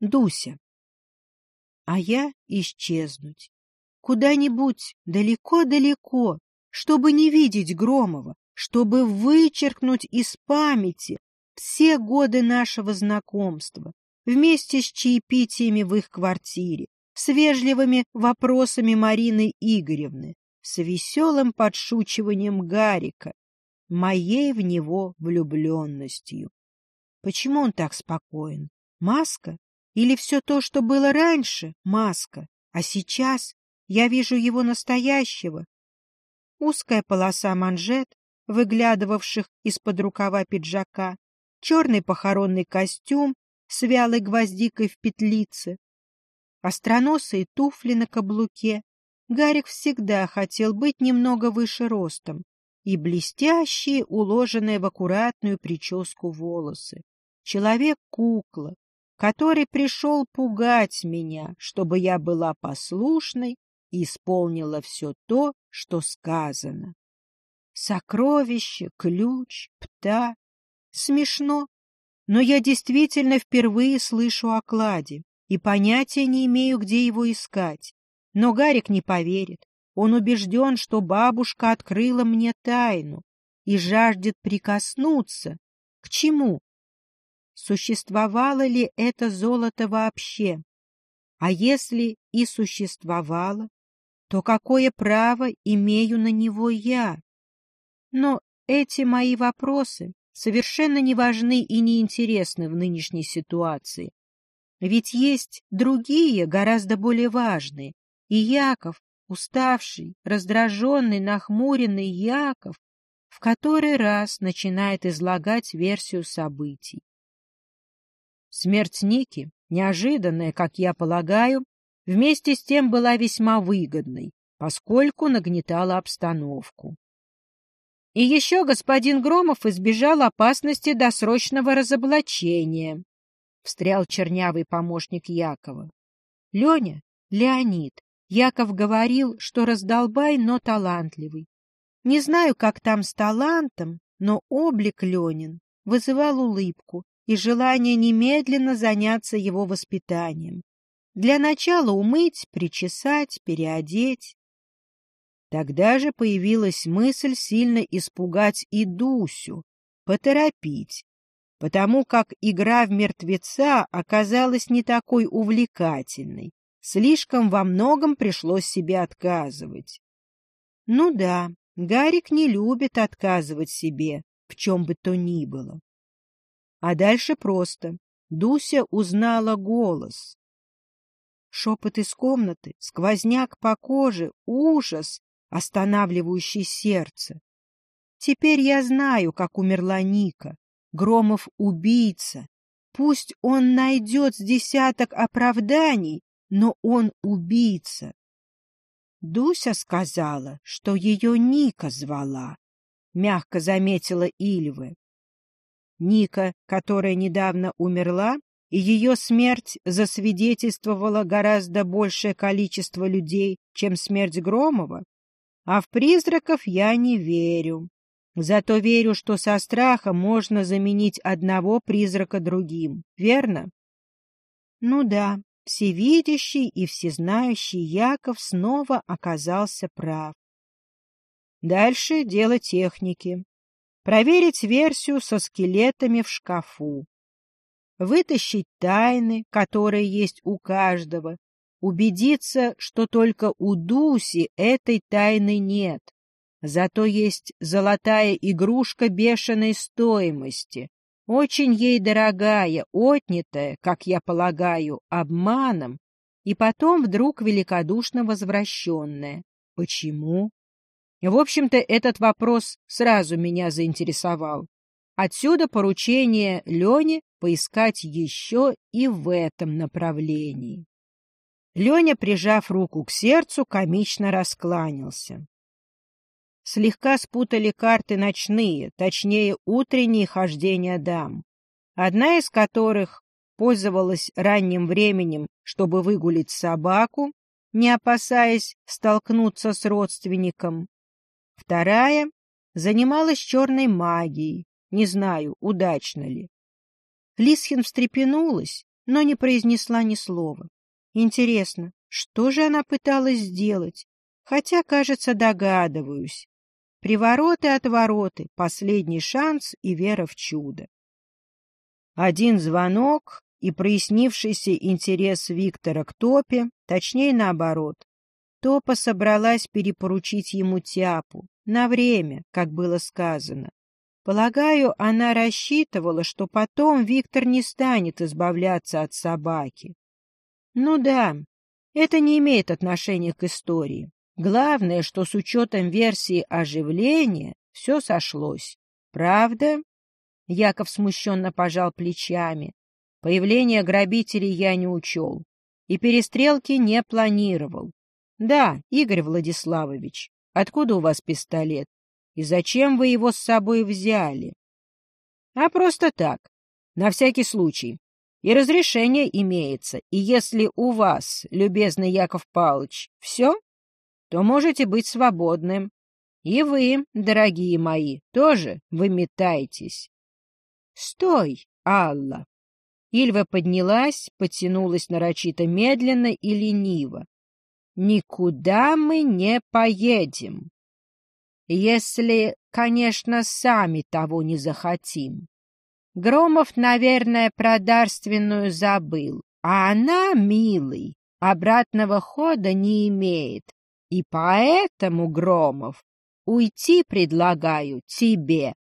Дуся. А я исчезнуть. Куда-нибудь далеко-далеко, чтобы не видеть Громова, чтобы вычеркнуть из памяти все годы нашего знакомства, вместе с чаепитиями в их квартире, с вежливыми вопросами Марины Игоревны, с веселым подшучиванием Гарика, моей в него влюбленностью. Почему он так спокоен? Маска? Или все то, что было раньше, маска, а сейчас я вижу его настоящего? Узкая полоса манжет, выглядывавших из-под рукава пиджака, черный похоронный костюм с вялой гвоздикой в петлице, остроносые туфли на каблуке. Гарик всегда хотел быть немного выше ростом и блестящие, уложенные в аккуратную прическу волосы. Человек-кукла, который пришел пугать меня, чтобы я была послушной и исполнила все то, что сказано. Сокровище, ключ, пта. Смешно, но я действительно впервые слышу о кладе и понятия не имею, где его искать. Но Гарик не поверит. Он убежден, что бабушка открыла мне тайну и жаждет прикоснуться. К чему? Существовало ли это золото вообще. А если и существовало, то какое право имею на него я? Но эти мои вопросы совершенно не важны и не интересны в нынешней ситуации. Ведь есть другие, гораздо более важные. И Яков, уставший, раздраженный, нахмуренный Яков, в который раз начинает излагать версию событий. Смерть Ники, неожиданная, как я полагаю, вместе с тем была весьма выгодной, поскольку нагнетала обстановку. И еще господин Громов избежал опасности досрочного разоблачения, — встрял чернявый помощник Якова. — Леня, Леонид, Яков говорил, что раздолбай, но талантливый. Не знаю, как там с талантом, но облик Ленин вызывал улыбку, и желание немедленно заняться его воспитанием. Для начала умыть, причесать, переодеть. Тогда же появилась мысль сильно испугать и Дусю, поторопить, потому как игра в мертвеца оказалась не такой увлекательной. Слишком во многом пришлось себе отказывать. Ну да, Гарик не любит отказывать себе в чем бы то ни было. А дальше просто. Дуся узнала голос. Шепот из комнаты, сквозняк по коже, ужас, останавливающий сердце. Теперь я знаю, как умерла Ника. Громов убийца. Пусть он найдет с десяток оправданий, но он убийца. Дуся сказала, что ее Ника звала, — мягко заметила Ильвы. Ника, которая недавно умерла, и ее смерть засвидетельствовала гораздо большее количество людей, чем смерть Громова. А в призраков я не верю. Зато верю, что со страха можно заменить одного призрака другим, верно? Ну да, всевидящий и всезнающий Яков снова оказался прав. Дальше дело техники проверить версию со скелетами в шкафу, вытащить тайны, которые есть у каждого, убедиться, что только у Дуси этой тайны нет. Зато есть золотая игрушка бешеной стоимости, очень ей дорогая, отнятая, как я полагаю, обманом, и потом вдруг великодушно возвращенная. Почему? В общем-то, этот вопрос сразу меня заинтересовал. Отсюда поручение Лене поискать еще и в этом направлении. Леня, прижав руку к сердцу, комично раскланялся. Слегка спутали карты ночные, точнее, утренние хождения дам, одна из которых пользовалась ранним временем, чтобы выгулить собаку, не опасаясь столкнуться с родственником, Вторая занималась черной магией, не знаю, удачно ли. Лисхин встрепенулась, но не произнесла ни слова. Интересно, что же она пыталась сделать? Хотя, кажется, догадываюсь. Привороты-отвороты, последний шанс и вера в чудо. Один звонок и прояснившийся интерес Виктора к Топе, точнее наоборот. Топа собралась перепоручить ему тяпу, на время, как было сказано. Полагаю, она рассчитывала, что потом Виктор не станет избавляться от собаки. Ну да, это не имеет отношения к истории. Главное, что с учетом версии оживления все сошлось. Правда? Яков смущенно пожал плечами. Появление грабителей я не учел. И перестрелки не планировал. Да, Игорь Владиславович, откуда у вас пистолет? И зачем вы его с собой взяли? А просто так, на всякий случай. И разрешение имеется. И если у вас, любезный Яков Павлович, все, то можете быть свободным. И вы, дорогие мои, тоже выметайтесь. Стой, Алла! Ильва поднялась, потянулась нарочито медленно и лениво. Никуда мы не поедем. Если, конечно, сами того не захотим. Громов, наверное, про дарственную забыл, а она, милый, обратного хода не имеет. И поэтому, Громов, уйти предлагаю тебе,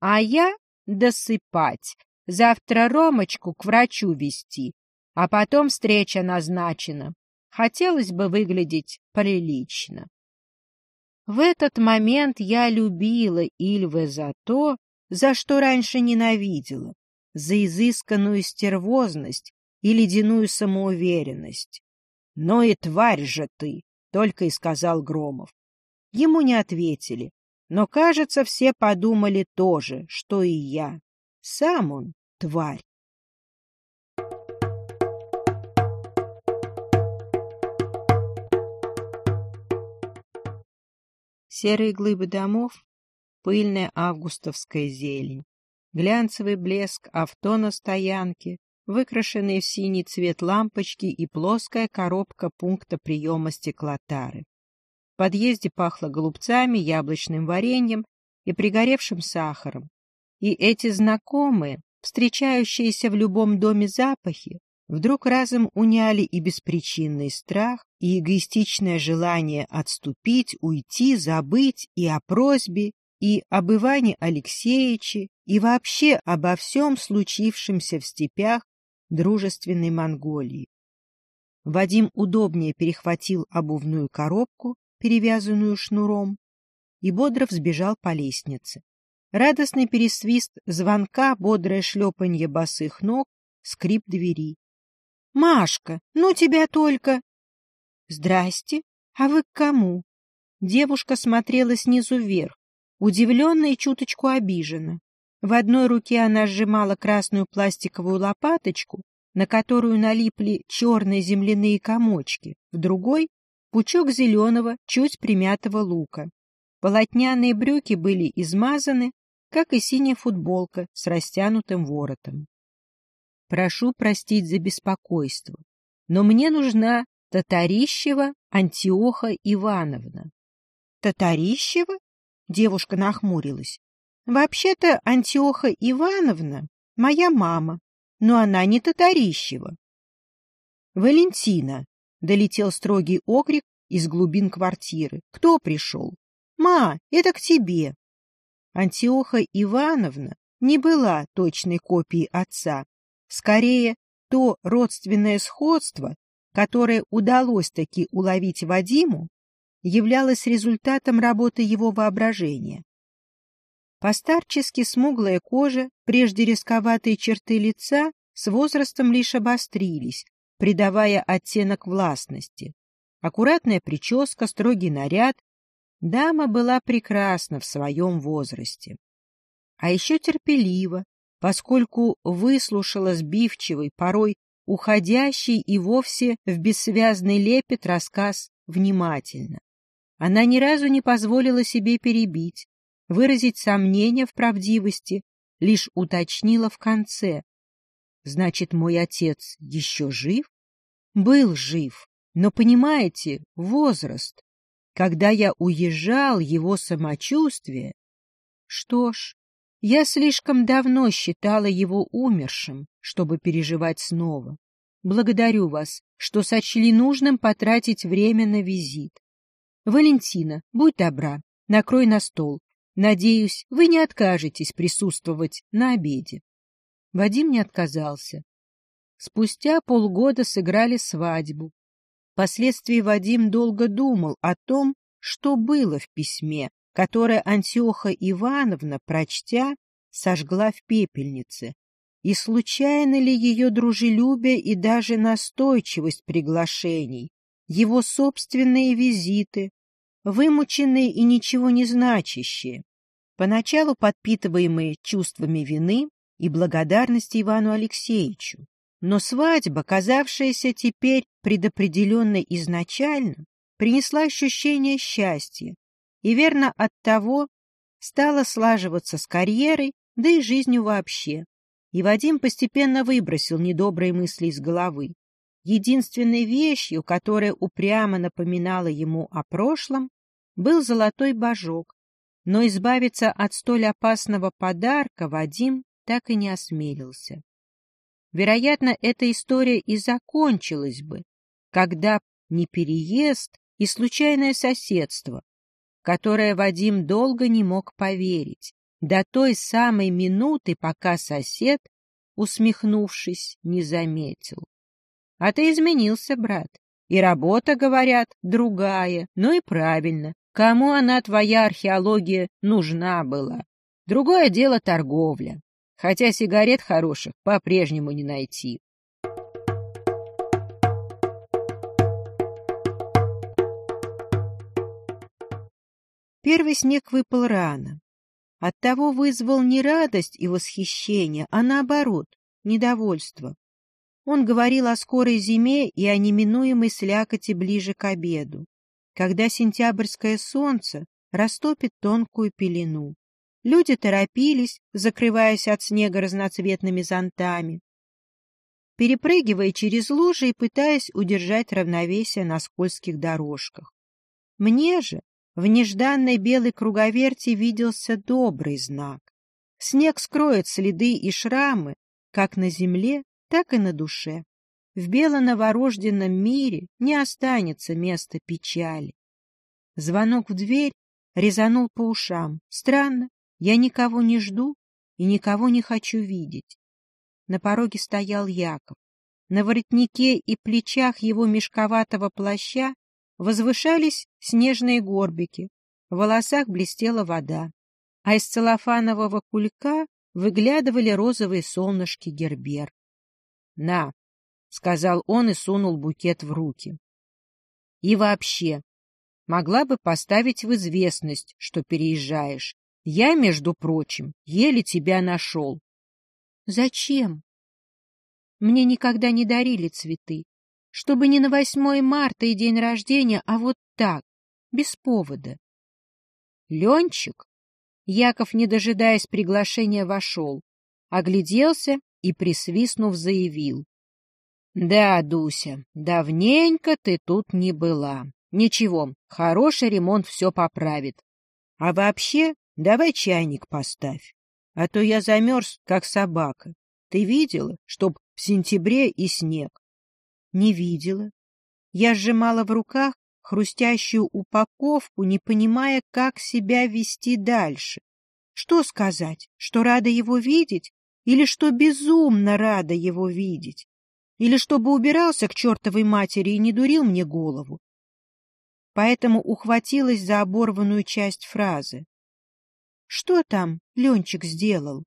а я досыпать, завтра Ромочку к врачу вести, а потом встреча назначена. Хотелось бы выглядеть прилично. В этот момент я любила Ильвы за то, за что раньше ненавидела, за изысканную стервозность и ледяную самоуверенность. — Но и тварь же ты! — только и сказал Громов. Ему не ответили, но, кажется, все подумали то же, что и я. Сам он тварь. Серые глыбы домов, пыльная августовская зелень, глянцевый блеск авто на стоянке, выкрашенные в синий цвет лампочки и плоская коробка пункта приема стеклотары. В подъезде пахло голубцами, яблочным вареньем и пригоревшим сахаром. И эти знакомые, встречающиеся в любом доме запахи, вдруг разом уняли и беспричинный страх, и эгоистичное желание отступить, уйти, забыть и о просьбе, и об Иване Алексеевиче, и вообще обо всем случившемся в степях дружественной Монголии. Вадим удобнее перехватил обувную коробку, перевязанную шнуром, и бодро взбежал по лестнице. Радостный пересвист звонка, бодрое шлепанье босых ног, скрип двери. Машка, ну тебя только... Здрасте, а вы к кому? Девушка смотрела снизу вверх, удивленно и чуточку обижена. В одной руке она сжимала красную пластиковую лопаточку, на которую налипли черные земляные комочки, в другой — пучок зеленого, чуть примятого лука. Полотняные брюки были измазаны, как и синяя футболка с растянутым воротом. Прошу простить за беспокойство, но мне нужна Татарищева Антиоха Ивановна. Татарищева? Девушка нахмурилась. Вообще-то Антиоха Ивановна моя мама, но она не Татарищева. Валентина, долетел строгий окрик из глубин квартиры. Кто пришел? Ма, это к тебе. Антиоха Ивановна не была точной копией отца, Скорее, то родственное сходство, которое удалось таки уловить Вадиму, являлось результатом работы его воображения. Постарчески смуглая кожа, прежде рисковатые черты лица, с возрастом лишь обострились, придавая оттенок властности. Аккуратная прическа, строгий наряд. Дама была прекрасна в своем возрасте. А еще терпелива, поскольку выслушала сбивчивый, порой уходящий и вовсе в бессвязный лепет рассказ внимательно. Она ни разу не позволила себе перебить, выразить сомнение в правдивости, лишь уточнила в конце. Значит, мой отец еще жив? Был жив, но, понимаете, возраст. Когда я уезжал, его самочувствие... Что ж, я слишком давно считала его умершим, чтобы переживать снова. Благодарю вас, что сочли нужным потратить время на визит. Валентина, будь добра, накрой на стол. Надеюсь, вы не откажетесь присутствовать на обеде. Вадим не отказался. Спустя полгода сыграли свадьбу. Впоследствии Вадим долго думал о том, что было в письме, которое Антиоха Ивановна, прочтя, сожгла в пепельнице, и случайно ли ее дружелюбие и даже настойчивость приглашений, его собственные визиты, вымученные и ничего не значащие, поначалу подпитываемые чувствами вины и благодарности Ивану Алексеевичу. Но свадьба, казавшаяся теперь предопределенной изначально, принесла ощущение счастья, и верно от того стала слаживаться с карьерой, да и жизнью вообще. И Вадим постепенно выбросил недобрые мысли из головы. Единственной вещью, которая упрямо напоминала ему о прошлом, был золотой божок, но избавиться от столь опасного подарка Вадим так и не осмелился. Вероятно, эта история и закончилась бы, когда не переезд и случайное соседство, которое Вадим долго не мог поверить, до той самой минуты, пока сосед, усмехнувшись, не заметил. — А ты изменился, брат. И работа, говорят, другая. Ну и правильно. Кому она, твоя археология, нужна была? Другое дело торговля. Хотя сигарет хороших по-прежнему не найти. Первый снег выпал рано. Оттого вызвал не радость и восхищение, а наоборот, недовольство. Он говорил о скорой зиме и о неминуемой слякоти ближе к обеду, когда сентябрьское солнце растопит тонкую пелену. Люди торопились, закрываясь от снега разноцветными зонтами, перепрыгивая через лужи и пытаясь удержать равновесие на скользких дорожках. Мне же в нежданной белой круговерти виделся добрый знак. Снег скроет следы и шрамы, как на земле, так и на душе. В бело-новорожденном мире не останется места печали. Звонок в дверь резанул по ушам. Странно, я никого не жду и никого не хочу видеть. На пороге стоял Яков. На воротнике и плечах его мешковатого плаща Возвышались снежные горбики, в волосах блестела вода, а из целлофанового кулька выглядывали розовые солнышки гербер. — На, — сказал он и сунул букет в руки. — И вообще, могла бы поставить в известность, что переезжаешь. Я, между прочим, еле тебя нашел. — Зачем? Мне никогда не дарили цветы чтобы не на 8 марта и день рождения, а вот так, без повода. Ленчик, Яков, не дожидаясь приглашения, вошел, огляделся и, присвистнув, заявил. — Да, Дуся, давненько ты тут не была. Ничего, хороший ремонт все поправит. А вообще, давай чайник поставь, а то я замерз, как собака. Ты видела, чтоб в сентябре и снег? Не видела. Я сжимала в руках хрустящую упаковку, не понимая, как себя вести дальше. Что сказать? Что рада его видеть? Или что безумно рада его видеть? Или чтобы убирался к чертовой матери и не дурил мне голову? Поэтому ухватилась за оборванную часть фразы. Что там Ленчик сделал?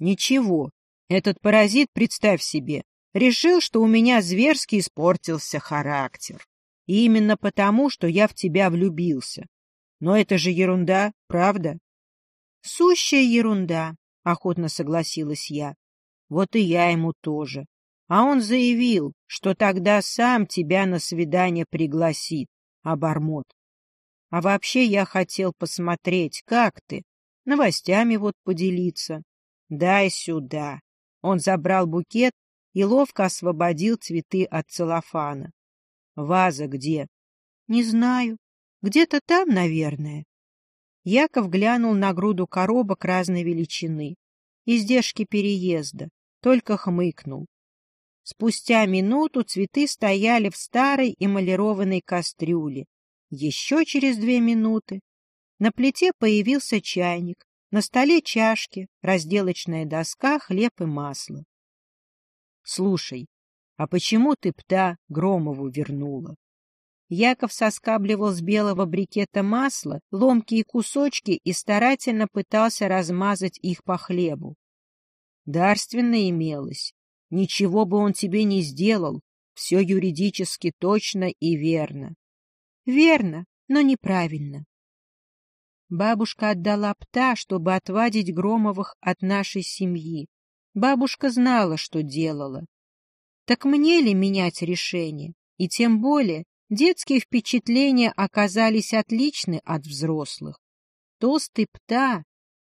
Ничего. Этот паразит, представь себе, Решил, что у меня зверски испортился характер. И именно потому, что я в тебя влюбился. Но это же ерунда, правда? Сущая ерунда, охотно согласилась я. Вот и я ему тоже. А он заявил, что тогда сам тебя на свидание пригласит, обормот. А вообще я хотел посмотреть, как ты, новостями вот поделиться. Дай сюда. Он забрал букет и ловко освободил цветы от целлофана. «Ваза где?» «Не знаю. Где-то там, наверное». Яков глянул на груду коробок разной величины. Издержки переезда. Только хмыкнул. Спустя минуту цветы стояли в старой эмалированной кастрюле. Еще через две минуты на плите появился чайник, на столе чашки, разделочная доска, хлеб и масло. — Слушай, а почему ты пта Громову вернула? Яков соскабливал с белого брикета масла ломкие кусочки и старательно пытался размазать их по хлебу. Дарственно имелось. Ничего бы он тебе не сделал. Все юридически точно и верно. Верно, но неправильно. Бабушка отдала пта, чтобы отвадить Громовых от нашей семьи. Бабушка знала, что делала. Так мне ли менять решение? И тем более детские впечатления оказались отличны от взрослых. Толстый пта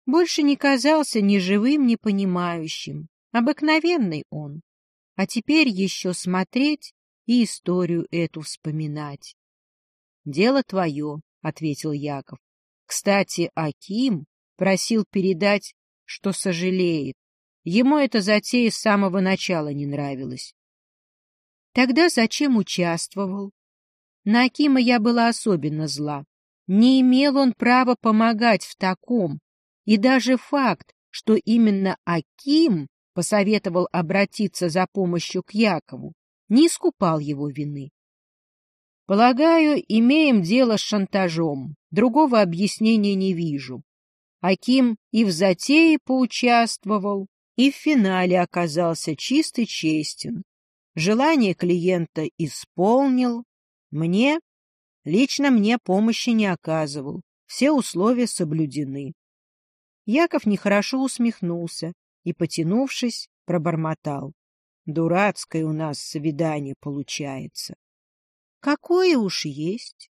больше не казался ни живым, ни понимающим. Обыкновенный он. А теперь еще смотреть и историю эту вспоминать. — Дело твое, — ответил Яков. Кстати, Аким просил передать, что сожалеет. Ему эта затея с самого начала не нравилась. Тогда зачем участвовал? На Акима я была особенно зла. Не имел он права помогать в таком. И даже факт, что именно Аким посоветовал обратиться за помощью к Якову, не искупал его вины. Полагаю, имеем дело с шантажом. Другого объяснения не вижу. Аким и в затее поучаствовал, и в финале оказался чист и честен. Желание клиента исполнил. Мне, лично мне помощи не оказывал. Все условия соблюдены. Яков нехорошо усмехнулся и, потянувшись, пробормотал. Дурацкое у нас свидание получается. Какое уж есть.